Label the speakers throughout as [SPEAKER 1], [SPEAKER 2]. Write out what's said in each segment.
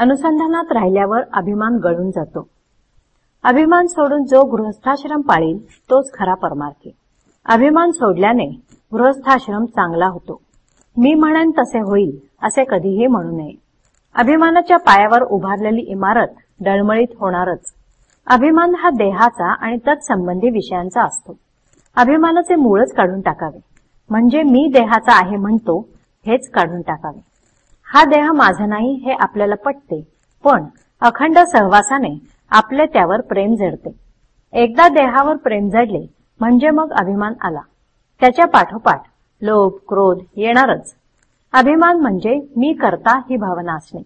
[SPEAKER 1] अनुसंधानात राहिल्यावर अभिमान गळून जातो. अभिमान सोडून जो गृहस्थाश्रम पाळील तोच खरा परमार्थी अभिमान सोडल्याने गृहस्थाश्रम चांगला होतो. मी म्हणेन तसे होईल असे कधीही म्हणू नये. अभिमानाच्या पायावर उभारलेली इमारत डळमळीत होणारच. अभिमान हा देहाचा आणि तत्संबंधी विषयांचा असतो. अभिमानाचे मूळच काढून टाकावे. म्हणजे मी देहाचा आहे म्हणतो हेच काढून टाकावे. हा देह माझा नाही हे आपल्याला पटते. पण अखंड सहवासाने आपले त्यावर प्रेम जडते एकदा देहावर प्रेम जडले म्हणजे मग अभिमान आला. त्याच्या पाठोपाठ लोभ क्रोध येणारच. अभिमान म्हणजे मी करता ही भावना असणे.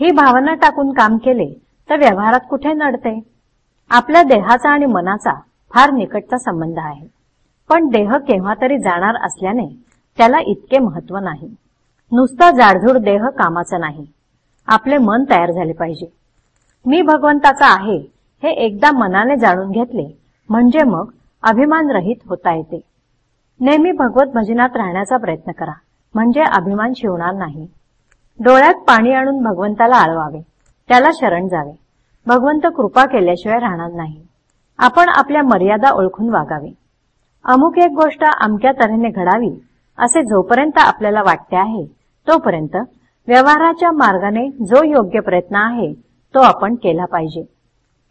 [SPEAKER 1] ही भावना टाकून काम केले तर व्यवहारात कुठे नडते? आपल्या देहाचा आणि मनाचा फार निकटचा संबंध आहे. पण देह केव्हा तरी जाणार असल्याने त्याला इतके महत्त्व नाही. नुसता जाडझूड देह कामाचा नाही. आपले मन तयार झाले पाहिजे. मी भगवंताचा आहे हे एकदा मनाने जाणून घेतले म्हणजे मग अभिमान रहित होता येते. नेहमी भगवत भजनात राहण्याचा प्रयत्न करा म्हणजे अभिमान शिवणार नाही. डोळ्यात पाणी आणून भगवंताला आळवावे त्याला शरण जावे. भगवंत कृपा केल्याशिवाय राहणार नाही. आपण आपल्या मर्यादा ओळखून वागावे. अमुक एक गोष्ट अमक्या तऱ्हेने घडावी असे जोपर्यंत आपल्याला वाटते आहे तोपर्यंत व्यवहाराच्या मार्गाने जो योग्य प्रयत्न आहे तो आपण केला पाहिजे.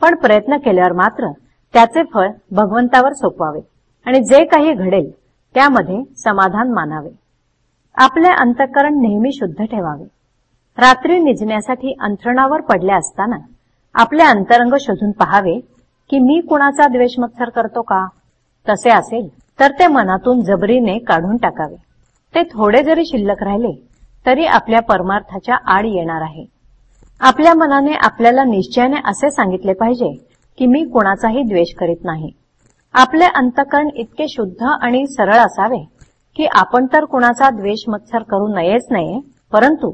[SPEAKER 1] पण प्रयत्न केल्यावर मात्र त्याचे फळ भगवंतावर सोपवावे आणि जे काही घडेल त्यामध्ये समाधान मानावे. आपले अंतकरण नेहमी शुद्ध ठेवावे. रात्री निजण्यासाठी अंथरणावर पडले असताना आपले अंतरंग शोधून पहावे की मी कुणाचा द्वेष मत्सर करतो का? तसे असेल तर ते मनातून जबरीने काढून टाकावे. ते थोडे जरी शिल्लक राहिले तरी आपल्या परमार्थाच्या आड येणार आहे. आपल्या मनाने आपल्याला निश्चयाने असे सांगितले पाहिजे की मी कुणाचाही द्वेष करीत नाही. आपले अंतकरण इतके शुद्ध आणि सरळ असावे की आपण तर कुणाचा द्वेष मत्सर करू नयेच नये परंतु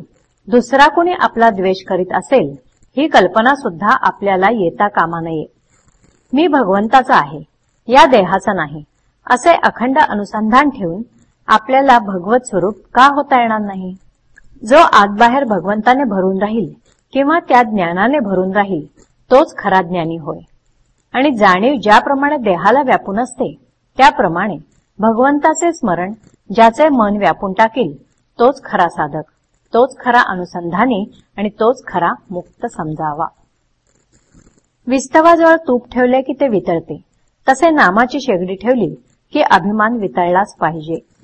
[SPEAKER 1] दुसरा कुणी आपला द्वेष करीत असेल ही कल्पना सुद्धा आपल्याला येता कामा नये. मी भगवंताचा आहे या देहाचा नाही असे अखंड अनुसंधान ठेवून आपल्याला भगवत स्वरूप का होता येणार नाही? जो आतबाहेर भगवंताने भरून राहील किंवा त्या ज्ञानाने भरून राहील तोच खरा ज्ञानी होय. आणि जाणीव ज्याप्रमाणे देहाला व्यापून असते त्याप्रमाणे भगवंताचे स्मरण ज्याचे मन व्यापून टाकील तोच खरा साधक तोच खरा अनुसंधानी आणि तोच खरा मुक्त समजावा. विस्तवाजवळ तूप ठेवले की ते वितळते. तसे नामाची शेगडी ठेवली की अभिमान वितळलाच पाहिजे.